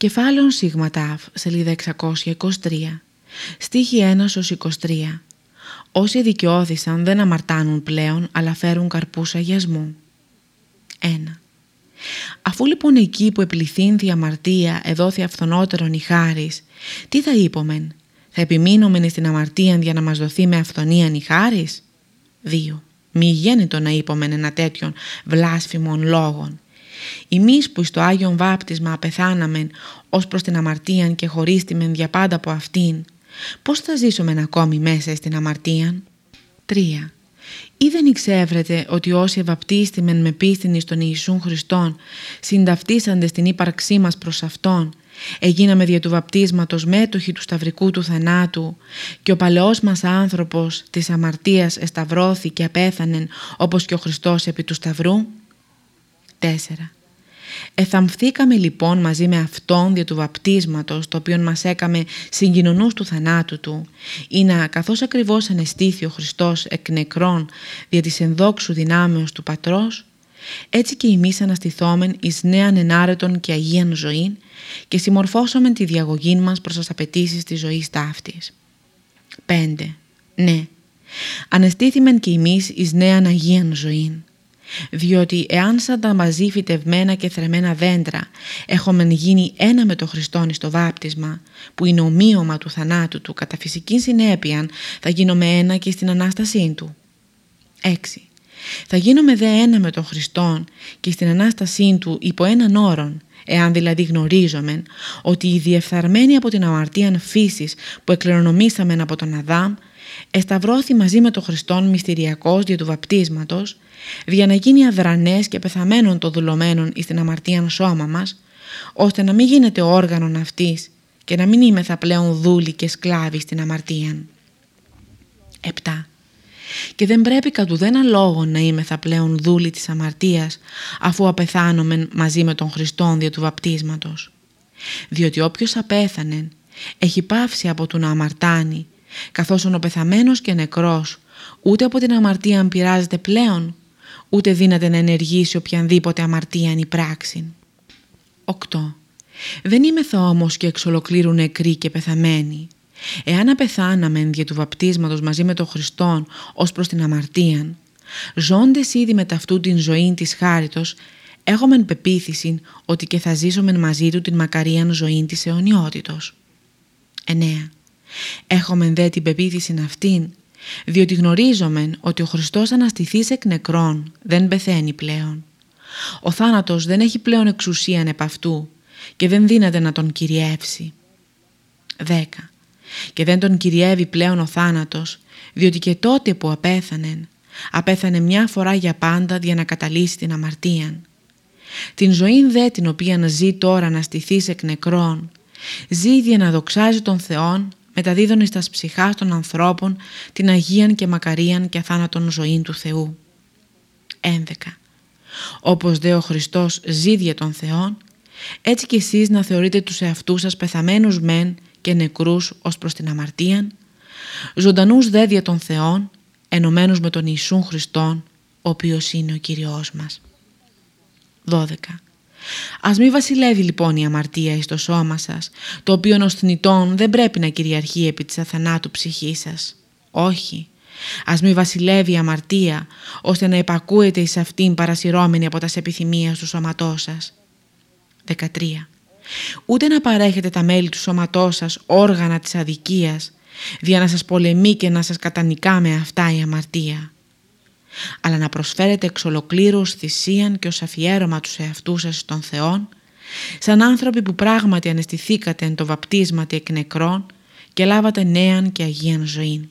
Κεφάλαιο Σίγμα σελίδα 623, στίχη 1 23. Όσοι δικαιώθησαν δεν αμαρτάνουν πλέον, αλλά φέρουν καρπούς αγιασμού. 1. Αφού λοιπόν εκεί που επληθύνθη η αμαρτία εδόθη αυθονότερον η χάρις, τι θα είπομεν, θα επιμείνομεν στην αμαρτία για να μας δοθεί με αυθονίαν η χάρις. 2. Μη γέννητο να είπομεν ένα τέτοιον βλάσφημων λόγων Εμείς που στο Άγιον Βάπτισμα απεθάναμεν ως προς την αμαρτίαν και χωρίστημεν για πάντα από αυτήν, πώς θα ζήσουμε ακόμη μέσα στην αμαρτίαν; 3. Ή δεν εξεύρετε ότι όσοι ευαπτίστημεν με πίστην στον Ιησούν Χριστόν συνταυτίσαντε στην ύπαρξή μας προς Αυτόν, έγιναμε δια του βαπτίσματος μέτοχοι του σταυρικού του θανάτου και ο παλαιός μας άνθρωπος της αμαρτίας εσταυρώθηκε και απέθανεν όπως και ο Χριστός επί του σταυρού; 4. Εθαμφθήκαμε λοιπόν μαζί με Αυτόν δια του βαπτίσματος το οποίο μας έκαμε συγκοινωνούς του θανάτου Του ή να καθώς ακριβώς ανεστήθη ο Χριστός εκ νεκρών δια της ενδόξου δυνάμεως του Πατρός έτσι και εμείς αναστηθόμεν εις νέαν ενάρετον και αγίαν ζωήν και συμμορφώσομεν τη διαγωγή μας προς τις απαιτήσεις της ζωής ταύτης. 5. Ναι. Ανεστήθημεν και εμείς εις νέαν αγίαν ζωήν διότι εάν σαν τα μαζί φυτευμένα και θρεμένα δέντρα έχουμε γίνει ένα με το Χριστόν στο βάπτισμα που είναι ομοίωμα του θανάτου του κατά φυσική συνέπεια θα γίνομαι ένα και στην Ανάστασή του. 6. Θα γίνομαι δε ένα με τον Χριστόν και στην Ανάστασή του υπό έναν όρον εάν δηλαδή γνωρίζομεν ότι οι διεφθαρμένοι από την αμαρτία φύσης που εκληρονομήσαμε από τον Αδάμ εσταυρώθη μαζί με τον Χριστόν μυστηριακός δια του βαπτίσματος για να γίνει αδρανές και πεθαμένων των δουλωμένων εις την αμαρτίαν σώμα μας, ώστε να μην γίνεται όργανον αυτής και να μην είμεθα πλέον δούλοι και σκλάβοι στην αμαρτίαν. 7. Και δεν πρέπει κατ' ουδένα λόγο να είμεθα πλέον δούλοι της αμαρτίας αφού απεθάνομεν μαζί με τον Χριστόν δια του βαπτίσματος. Διότι όποιος απέθανε έχει πάυσει από του να αμαρτάνει καθώς ο πεθαμένος και νεκρός ούτε από την αμαρτία πειράζεται πλέον ούτε δύναται να ενεργήσει οποιανδήποτε αμαρτία η πράξη. 8. Δεν είμαι όμως και εξ ολοκλήρου νεκροί και πεθαμένοι. Εάν απεθάναμε δια του βαπτίσματος μαζί με τον Χριστόν ως προς την αμαρτία, ζώντες ήδη με ταυτού την ζωή της χάριτος, έχουμε πεποίθηση ότι και θα ζήσουμε μαζί του την μακαρίαν ζωή της αιωνιότητος. 9. Έχουμε δε την πεποίθηση αυτήν διότι γνωρίζομεν ότι ο Χριστός αναστηθείς εκ νεκρών δεν πεθαίνει πλέον. Ο θάνατος δεν έχει πλέον εξουσία επ' αυτού και δεν δύναται να τον κυριεύσει. 10. Και δεν τον κυριεύει πλέον ο θάνατος, διότι και τότε που απέθανε, απέθανε μια φορά για πάντα για να καταλύσει την αμαρτία. Την ζωή δε την οποία ζει τώρα να στηθείς εκ νεκρών, ζει για να δοξάζει τον Θεόν μεταδίδουν στα ψυχάς των ανθρώπων την Αγίαν και Μακαρίαν και αθάνατον ζωή του Θεού. 11. Όπως δε ο Χριστός ζει δια των Θεών, έτσι και εσείς να θεωρείτε τους εαυτούς σας πεθαμένους μεν και νεκρούς ως προς την αμαρτίαν, ζωντανούς δε δια των Θεών, ενωμένους με τον Ιησούν Χριστόν, ο οποίος είναι ο Κύριος μας. 12. Ας μη βασιλεύει λοιπόν η αμαρτία εις το σώμα σας, το οποίο ως θνητόν δεν πρέπει να κυριαρχεί επί της αθανάτου ψυχής σας. Όχι. Ας μη βασιλεύει η αμαρτία, ώστε να υπακούετε εις αυτήν παρασυρώμενη από τας επιθυμίας του σώματός σας. 13. Ούτε να παρέχετε τα μέλη του σώματός σας όργανα της αδικίας, δια να σας πολεμεί και να σας κατανικά με αυτά η αμαρτία αλλά να προσφέρετε εξ ολοκλήρους θυσίαν και ως αφιέρωμα τους εαυτούς σας στον Θεόν, σαν άνθρωποι που πράγματι αναισθηθήκατε εν το βαπτίσματι εκ νεκρών και λάβατε νέαν και αγίαν ζωή.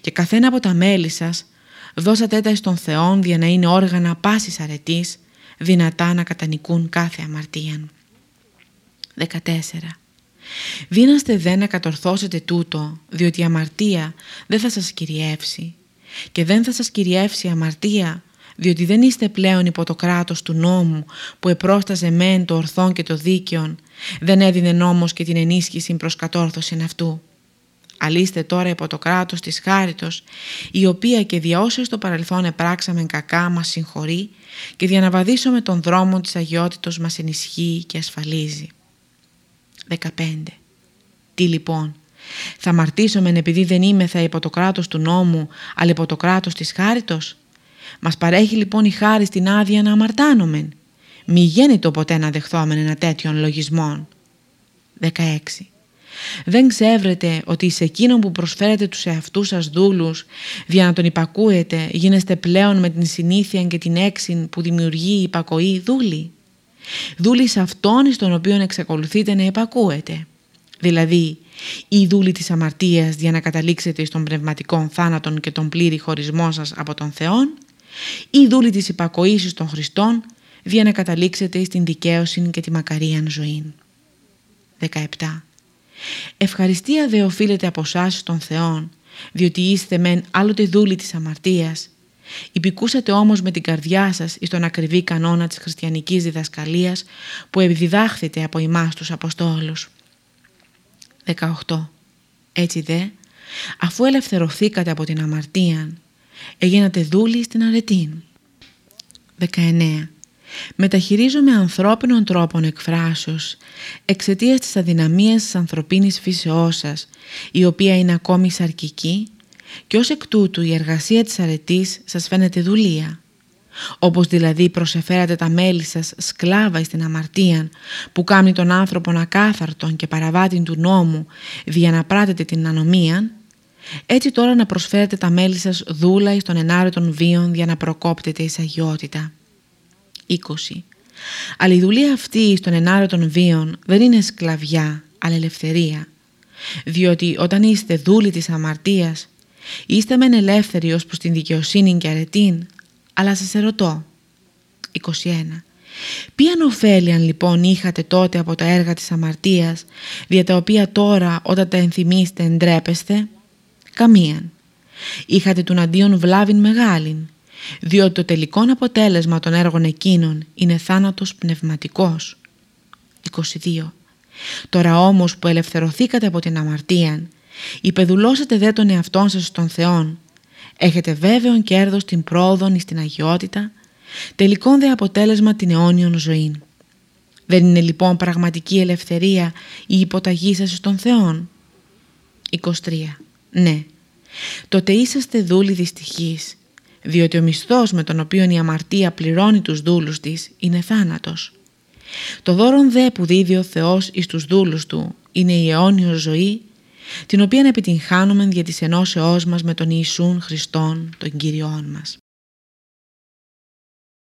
Και καθένα από τα μέλη σας δώσατε τα στον Θεόν για να είναι όργανα πάσης αρετής, δυνατά να κατανικούν κάθε αμαρτίαν. 14. Δίναστε δε να κατορθώσετε τούτο, διότι η αμαρτία δεν θα σας κυριεύσει και δεν θα σας κυριεύσει αμαρτία, διότι δεν είστε πλέον υπό το κράτος του νόμου που επρόσταζε μεν το ορθόν και το δίκαιον, δεν έδινε νόμος και την ενίσχυση προς κατόρθωση αυτού. Αλείστε τώρα υπό το κράτος της χάριτος, η οποία και δια όσα στο παρελθόν επράξαμε κακά μας συγχωρεί και δια να βαδίσουμε τον δρόμο της αγιότητος μας ενισχύει και ασφαλίζει. 15. Τι λοιπόν, θα μαρτήσομεν επειδή δεν είμαι θα υπό το κράτος του νόμου, αλλά υπό το κράτος της χάριτος. Μας παρέχει λοιπόν η χάρη στην άδεια να αμαρτάνομεν. Μη γέννητο ποτέ να δεχθόμεν ένα τέτοιον λογισμόν. 16. Δεν ξεύρετε ότι σε εκείνον που προσφέρετε τους εαυτούς σας δούλους, δια να τον υπακούετε, γίνεστε πλέον με την συνήθεια και την έξιν που δημιουργεί η υπακοή δούλη. Δούλη σε αυτόν στον οποίο εξακολουθείτε να υπακούετε. Δηλαδή, η δούλη της αμαρτίας για να καταλήξετε στον πνευματικό θάνατον και τον πλήρη χωρισμό σας από τον Θεόν, η δούλη της υπακοήσης των Χριστών για να καταλήξετε στην δικαίωση και τη μακαρίαν ζωή. 17. Ευχαριστία δε οφείλεται από εσάς των Θεών, διότι είστε μεν άλλοτε δούλοι της αμαρτίας. Υπηκούσατε όμως με την καρδιά σας εις τον ακριβή κανόνα της χριστιανικής διδασκαλίας που επιδιδάχθητε από εμάς τους Αποστόλους. 18. Έτσι δε, αφού ελευθερωθήκατε από την αμαρτία, έγινατε δούλοι στην αρετή. 19. Μεταχειρίζομαι ανθρώπινων τρόπων εκφράσεως εξαιτίας της αδυναμίας της ανθρωπίνης φύσεώς σας, η οποία είναι ακόμη σαρκική και ως εκ τούτου η εργασία της αρετής σας φαίνεται δουλεία. Όπως δηλαδή προσεφέρατε τα μέλη σας σκλάβα στην αμαρτία που κάνει τον άνθρωπο ακάθαρτον και παραβάτη του νόμου δια να πράτετε την ανομία, έτσι τώρα να προσφέρετε τα μέλη σας δούλα εις των ενάρετων βίων για να προκόπτετε εις αγιότητα. 20. Αλλά η δουλεία αυτή στον ενάρετων βίων δεν είναι σκλαβιά, αλλά ελευθερία. Διότι όταν είστε δούλοι της αμαρτίας, είστε μεν ελεύθεροι ως προς την δικαιοσύνη και αρετήν, αλλά σας ερωτώ. 21. Ποιαν ωφέλιαν λοιπόν είχατε τότε από τα έργα της αμαρτίας, δια τα οποία τώρα όταν τα ενθυμίστε εντρέπεστε, καμίαν. Είχατε του αντίον βλάβην μεγάλην, διότι το τελικό αποτέλεσμα των έργων εκείνων είναι θάνατος πνευματικός. 22. Τώρα όμως που ελευθερωθήκατε από την αμαρτία, υπεδουλώσατε δε τον εαυτόν σας στον Θεόν, έχετε βέβαιον κέρδος στην πρόοδον ή στην αγιότητα, τελικόν δε αποτέλεσμα την αιώνιον ζωή. Δεν είναι λοιπόν πραγματική ελευθερία η υποταγή σας στον Θεόν; 23. Ναι, τότε είσαστε δούλοι δυστυχείς διότι ο μισθός με τον οποίο η αμαρτία πληρώνει τους δούλους της είναι θάνατος. Το δώρον δε που δίδει ο Θεός εις τους δούλους Του είναι η αιώνιος ζωή, την οποία επιτυγχάνουμε δια της ενώσεώς μας με τον Ιησούν Χριστόν, τον Κύριόν μας.